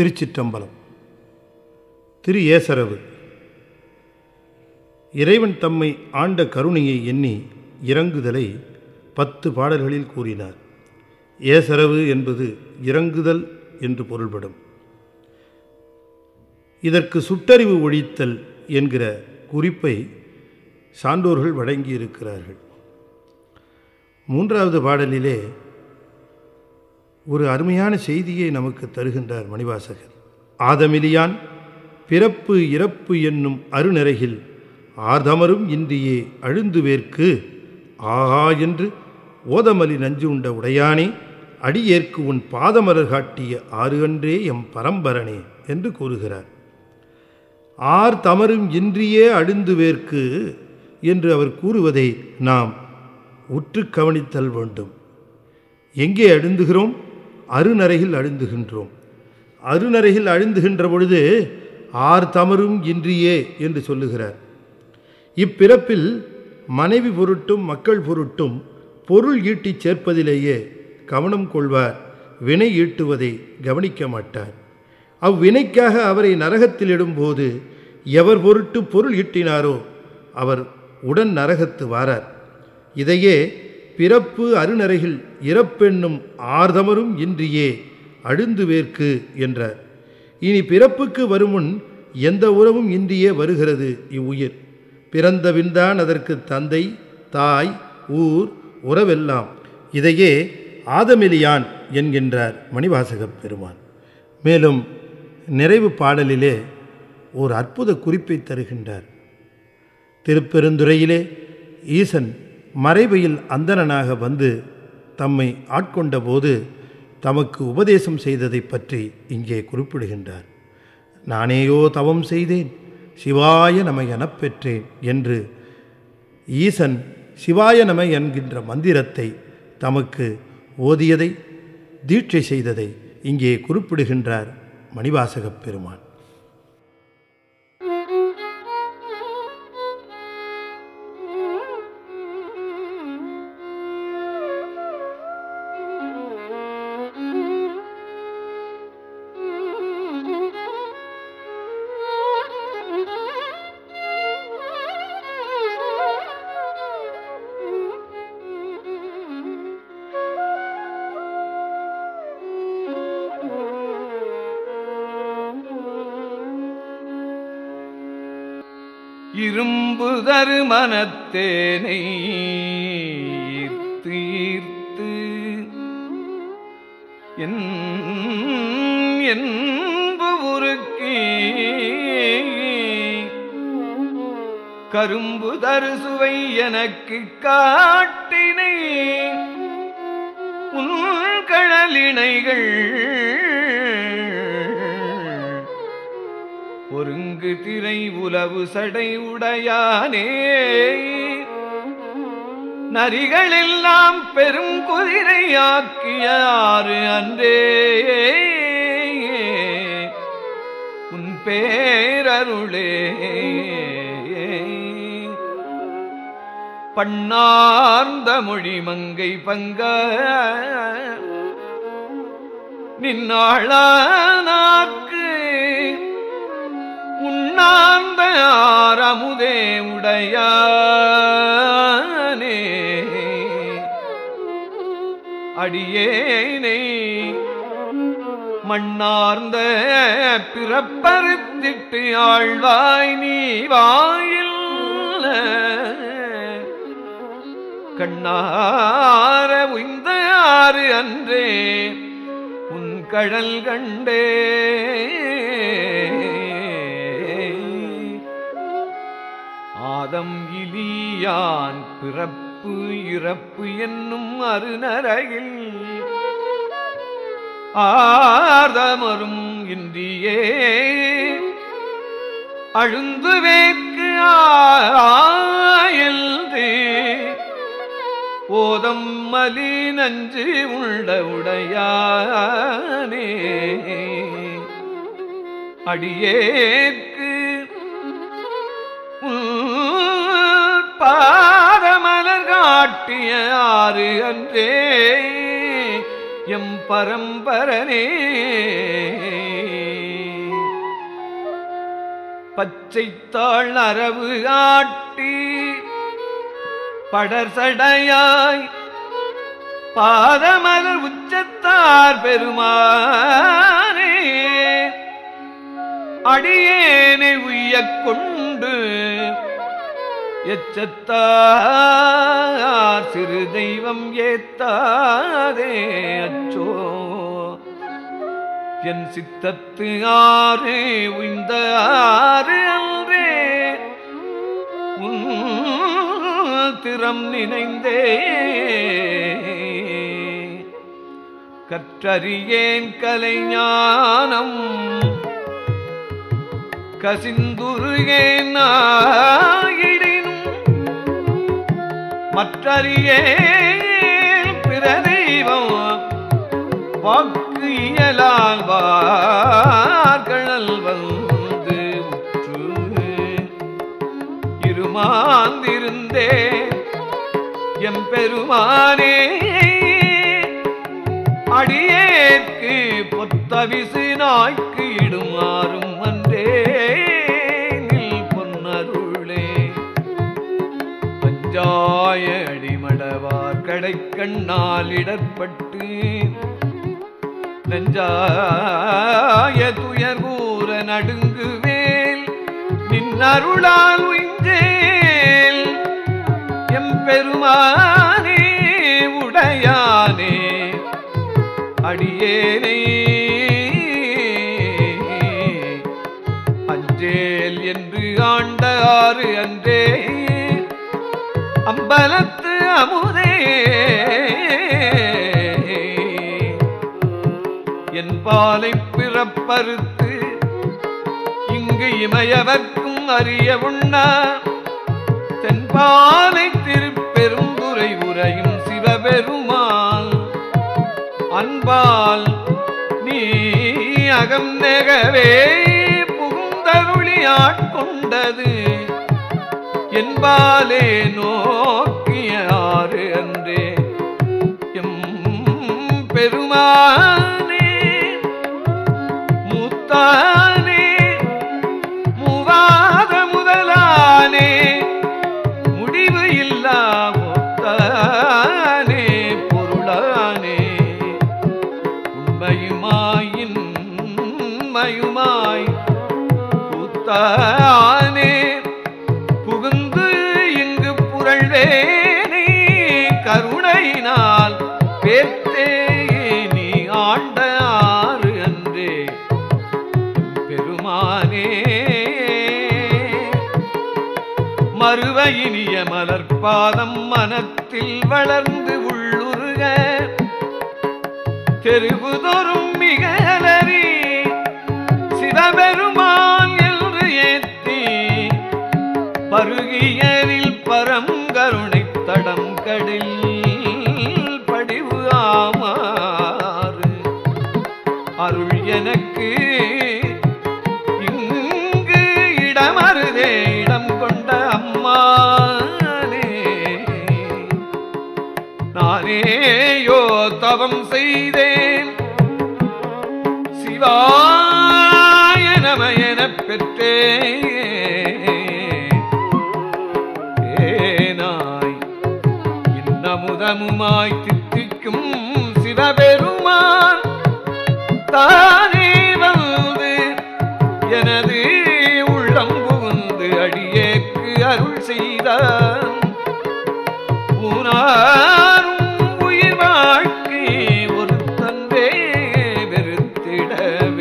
திருச்சிற்றம்பலம். திரு ஏசரவு. இறைவன் தம்மை ஆண்ட கருணையை எண்ணி இறங்குதலை பத்து பாடல்களில் கூறினார். ஏசரவு என்பது இறங்குதல் என்று பொருள்படும். இதற்கு சுட்டறிவு ஒழித்தல் என்கிற குறிப்பை சான்றோர்கள் வழங்கியிருக்கிறார்கள். மூன்றாவது பாடலிலே ஒரு அருமையான செய்தியை நமக்கு தருகின்றார் மணிவாசகர். ஆதமிலியான் பிறப்பு இறப்பு என்னும் அருநரைகில் ஆதமரும் இன்றியே அழுந்து வேர்க்கு ஆஹா என்று ஓதமலி நஞ்சு உண்ட உடையானே அடியேற்கு உன் பாதமலர் காட்டிய ஆறு அன்றே எம் பரம்பரனே என்று கூறுகிறார். ஆர் தமரும் இன்றியே அழுந்துவேற்கு என்று அவர் கூறுவதை நாம் உற்று கவனித்தல் வேண்டும். எங்கே அழுந்துகிறோம்? அருநரையில் அழுந்துகின்றோம். அருநரையில் அழுந்துகின்ற பொழுது ஆர் தமரும் இன்றியே என்று சொல்லுகிறார். இப்பிறப்பில் மனைவி பொருட்டும் மக்கள் பொருட்டும் பொருள் ஈட்டிச் சேர்ப்பதிலேயே கவனம் கொள்வார் வினை ஈட்டுவதை கவனிக்க மாட்டார். அவ்வினைக்காக அவரை நரகத்தில் இடும்போது எவர் பொருட்டு பொருள் ஈட்டினாரோ அவர் உடன் நரகத்து வாரார். இதையே பிறப்பு அருநரையில் இறப்பெண்ணும் ஆர்தமரும் இன்றியே அழுந்துவேற்கு என்றார். இனி பிறப்புக்கு வருமுன் எந்த உறவும் இன்றியே வருகிறது இவ்வுயிர். பிறந்தபின்தான் அதற்கு தந்தை தாய் ஊர் உறவெல்லாம். இதையே ஆதமெலியான் என்கின்றார் மணிவாசகப் பெருமான். மேலும் நிறைவு பாடலிலே ஓர் அற்புத குறிப்பை தருகின்றார். திருப்பெருந்துறையிலே ஈசன் மறைவையில் அந்தணனாக வந்து தம்மை ஆட்கொண்ட போது தமக்கு உபதேசம் செய்ததை பற்றி இங்கே குறிப்பிடுகின்றார். நானேயோ தவம் செய்தேன் சிவாய நம எனப் பெற்றேன் என்று ஈசன் சிவாய நம என்கின்ற மந்திரத்தை தமக்கு ஓதியதை தீட்சை செய்ததை இங்கே குறிப்பிடுகின்றார் மணிவாசகப் பெருமான். இரும்பு தருமனத்தேனை ஈர்த்து ஈர்த்து என்பு உருக்கி கரும்பு தரு சுவை எனக்கு காட்டினை. உன் கழலினைகள் ஒருங்கு திரை உலவு சடை உடையானே. நரிகளெல்லாம் பெரும் குதிரையாக்கிய ஆறு அன்றே. உன் பேரருளே. பண்ணார்ந்த மொழி மங்கை பங்க. நின்னாளானாக்கு உண்ணாந்த ஆரமுதே உடையானே. அடியேனை மண்ணார்ந்த பிறப்பருத்திட்டு ஆழ்வாய் நீ வாயில் கண்ணார உய்ந்த ஆறு அன்றே உன் கடல் கண்டே. ஆதம் இலியான் பிறப்பு இறப்பு என்னும் அருநரையில். ஆர்தமரும் இன்றியே அழுந்து வேக்கு ஆயல்து. ஓதம் மலி நஞ்சு உள்ள உடையானே. அடியேற்கு காட்டிய ஆறு அன்றே எம் பரம்பரனே. பச்சைத்தாள் அரவு ஆட்டி படர்சடையாய் பாதமலர் உச்சத்தார் பெருமானே. அடியேனை உய்யக் கொண்டு எச்சத்தார் சிறு தெய்வம் ஏத்தாதே அச்சோ. என் சித்தத்து ஆறு உய்ந்த ஆறு அன்றே. திறம் நினைந்தே. கற்றறியேன் கலைஞானம் கசிந்துருகேன் நாயிடினும் மற்றறியேன் பிற தெய்வம் வாக்கு இயலால் வார்கழல் வந்து உற்று இருமாந்திருந்தே எம்பெருமானே அடியேற்கு பொத்தவிசு நாய்க்கு இடுமாறும் அன்றே நில் பொன்னருளே. பஞ்சா கண்ணால் இடர்பட்டு நெஞ்சாய துயர் கூற நடுங்குவேல் நின்னருளால் உஞ்சேல் எம்பெருமானே உடையானே. அடியேனை அஞ்சேல் என்று ஆண்ட ஆறு அன்றே. அம்பலத்து அமுதே பாலை பிறப்பறுத்து இங்கு இமையவர்க்கும் அறிய உண்ணா. தென்பாலை திருப்பெருந்துரை உரையும் சிவபெருமான். அன்பால் நீ அகம் நெகவே புகுந்தருளியாட்கொண்டது என்பாலே நோக்கிய ஆறு அன்றே. எம் பெருமாள் உண்மையுமாய் புத்தானே புகுந்து இங்கு புரள்வேனே கருணையினால் பேர்த்தே நீ ஆண்ட ஆறு அன்றே. பெருமானே மறுவையினிய மலர்பாதம் மனத்தில் வளர்ந்து உள்ளுருக. தெருவுதொரும் சிவபெருமான் என்று ஏத்தி பருகியரில் பரங்கருணை தடம் கடில் படிவு ஆமாறு. அருள் எனக்கு இங்கு இடமருதே இடம் கொண்ட அம்மானே. நானேயோ தவம் செய்தேன். சிவா பெற்றே பெற்றேன் ஏனாய் இன்னமுதமுமாய் தித்திக்கும் சிவபெருமான் தானே வந்து எனது உள்ளம் புகுந்து அடியேக்கு அருள் செய்தான். உயிர் வாழ்க்கை ஒரு தந்தே வெறுத்திடவே